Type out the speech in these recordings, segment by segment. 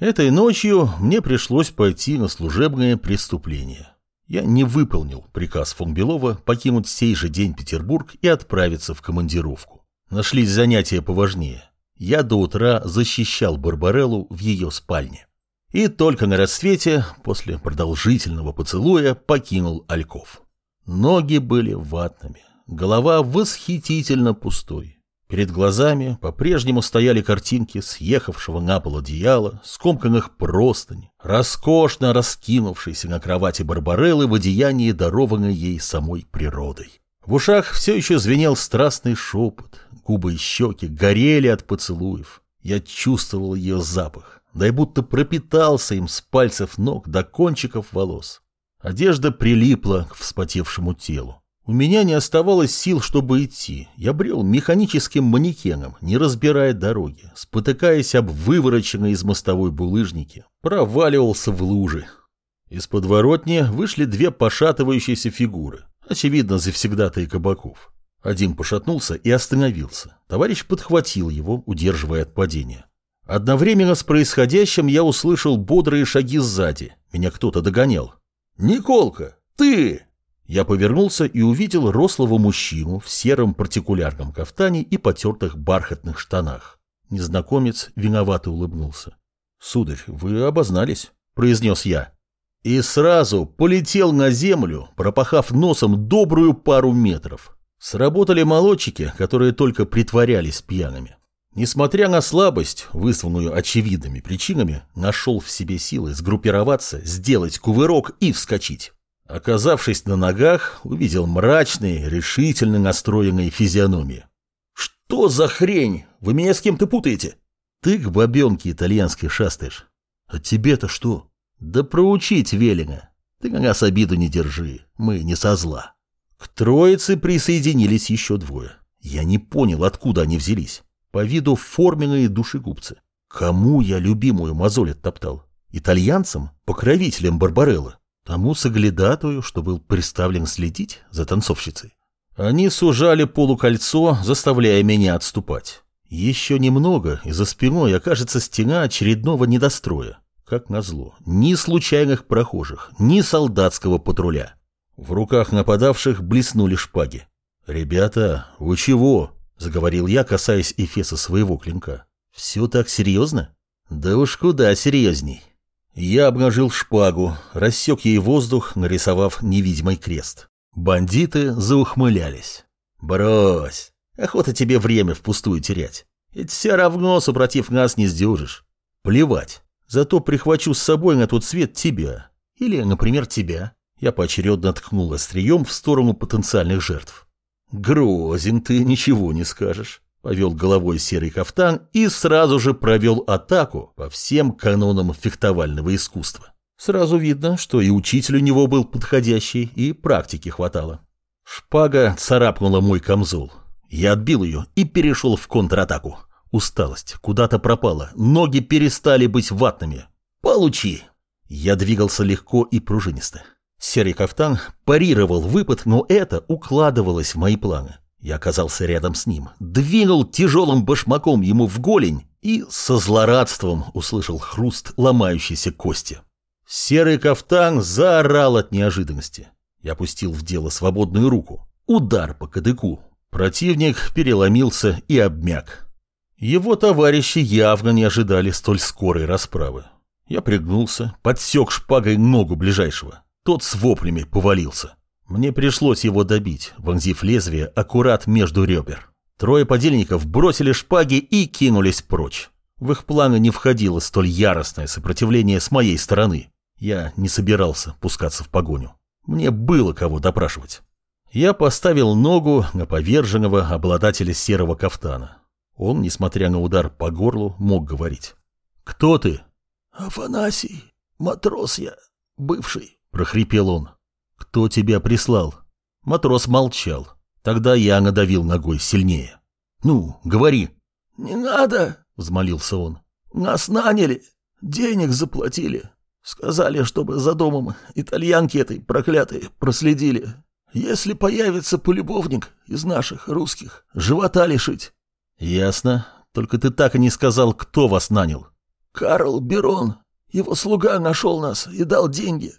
Этой ночью мне пришлось пойти на служебное преступление. Я не выполнил приказ фон Белова покинуть сей же день Петербург и отправиться в командировку. Нашлись занятия поважнее. Я до утра защищал Барбареллу в ее спальне. И только на рассвете, после продолжительного поцелуя, покинул Альков. Ноги были ватными, голова восхитительно пустой. Перед глазами по-прежнему стояли картинки съехавшего на пол одеяла, скомканных простынь, роскошно раскинувшейся на кровати Барбареллы в одеянии, дарованной ей самой природой. В ушах все еще звенел страстный шепот, губы и щеки горели от поцелуев. Я чувствовал ее запах, да и будто пропитался им с пальцев ног до кончиков волос. Одежда прилипла к вспотевшему телу. У меня не оставалось сил, чтобы идти. Я брел механическим манекеном, не разбирая дороги, спотыкаясь об вывороченные из мостовой булыжники, проваливался в лужи. Из подворотни вышли две пошатывающиеся фигуры, очевидно, завсегдатые кабаков. Один пошатнулся и остановился. Товарищ подхватил его, удерживая от падения. Одновременно с происходящим я услышал бодрые шаги сзади. Меня кто-то догонял. «Николка, ты!» Я повернулся и увидел рослого мужчину в сером партикулярном кафтане и потертых бархатных штанах. Незнакомец виновато улыбнулся. — Сударь, вы обознались, — произнес я. И сразу полетел на землю, пропахав носом добрую пару метров. Сработали молодчики, которые только притворялись пьяными. Несмотря на слабость, вызванную очевидными причинами, нашел в себе силы сгруппироваться, сделать кувырок и вскочить. Оказавшись на ногах, увидел мрачные, решительно настроенные физиономии. «Что за хрень? Вы меня с кем-то путаете?» «Ты к бабенке итальянской шастаешь. А тебе-то что?» «Да проучить велено. Ты на нас обиду не держи, мы не со зла». К троице присоединились еще двое. Я не понял, откуда они взялись. По виду форменные душегубцы. Кому я любимую мозоль оттоптал? Итальянцам? Покровителям Барбареллы? Тому соглядатую, что был приставлен следить за танцовщицей. Они сужали полукольцо, заставляя меня отступать. Еще немного, и за спиной окажется стена очередного недостроя. Как назло, ни случайных прохожих, ни солдатского патруля. В руках нападавших блеснули шпаги. «Ребята, вы чего?» — заговорил я, касаясь эфеса своего клинка. «Все так серьезно?» «Да уж куда серьезней. Я обнажил шпагу, рассек ей воздух, нарисовав невидимый крест. Бандиты заухмылялись. «Брось! Охота тебе время впустую терять. Ведь все равно, супротив нас, не сдюжишь. Плевать. Зато прихвачу с собой на тот свет тебя. Или, например, тебя». Я поочередно ткнул острием в сторону потенциальных жертв. «Грозен ты, ничего не скажешь. Повел головой серый кафтан и сразу же провел атаку по всем канонам фехтовального искусства. Сразу видно, что и учитель у него был подходящий, и практики хватало. Шпага царапнула мой камзол. Я отбил ее и перешел в контратаку. Усталость куда-то пропала, ноги перестали быть ватными. «Получи!» Я двигался легко и пружинисто. Серый кафтан парировал выпад, но это укладывалось в мои планы. Я оказался рядом с ним, двинул тяжелым башмаком ему в голень и со злорадством услышал хруст ломающейся кости. Серый кафтан заорал от неожиданности. Я пустил в дело свободную руку. Удар по кадыку. Противник переломился и обмяк. Его товарищи явно не ожидали столь скорой расправы. Я пригнулся, подсек шпагой ногу ближайшего. Тот с воплями повалился. Мне пришлось его добить, вонзив лезвие аккурат между ребер. Трое подельников бросили шпаги и кинулись прочь. В их планы не входило столь яростное сопротивление с моей стороны. Я не собирался пускаться в погоню. Мне было кого допрашивать. Я поставил ногу на поверженного обладателя серого кафтана. Он, несмотря на удар по горлу, мог говорить. «Кто ты?» «Афанасий, матрос я, бывший», — прохрипел он. «Кто тебя прислал?» Матрос молчал. Тогда я надавил ногой сильнее. «Ну, говори». «Не надо», — взмолился он. «Нас наняли, денег заплатили. Сказали, чтобы за домом итальянки этой проклятой проследили. Если появится полюбовник из наших русских, живота лишить». «Ясно. Только ты так и не сказал, кто вас нанял». Карл Берон. Его слуга нашел нас и дал деньги.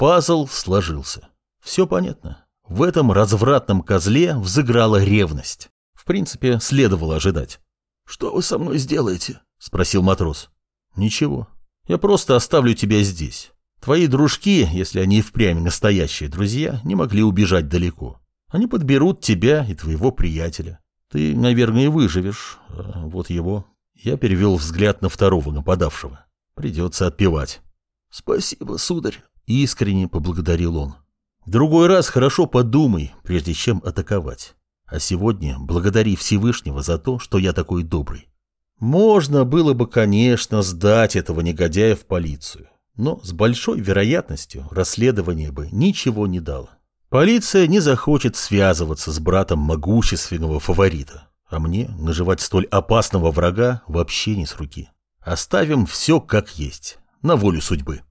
Пазл сложился. Все понятно. В этом развратном козле взыграла ревность. В принципе, следовало ожидать. «Что вы со мной сделаете?» — спросил матрос. «Ничего. Я просто оставлю тебя здесь. Твои дружки, если они и впрямь настоящие друзья, не могли убежать далеко. Они подберут тебя и твоего приятеля. Ты, наверное, и выживешь. А вот его. Я перевел взгляд на второго нападавшего. Придется отпевать. Спасибо, сударь. Искренне поблагодарил он. Другой раз хорошо подумай, прежде чем атаковать. А сегодня благодари Всевышнего за то, что я такой добрый. Можно было бы, конечно, сдать этого негодяя в полицию, но с большой вероятностью расследование бы ничего не дало. Полиция не захочет связываться с братом могущественного фаворита, а мне наживать столь опасного врага вообще не с руки. Оставим все как есть, на волю судьбы.